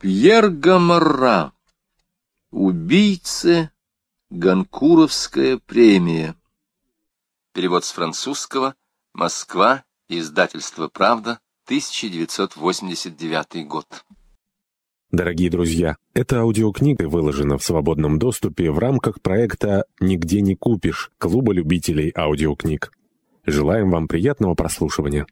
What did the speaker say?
Пьер Гамара. Убийцы. Ганкуровская премия. Перевод с французского. Москва. Издательство «Правда», 1989 год. Дорогие друзья, эта аудиокнига выложена в свободном доступе в рамках проекта «Нигде не купишь» Клуба любителей аудиокниг. Желаем вам приятного прослушивания.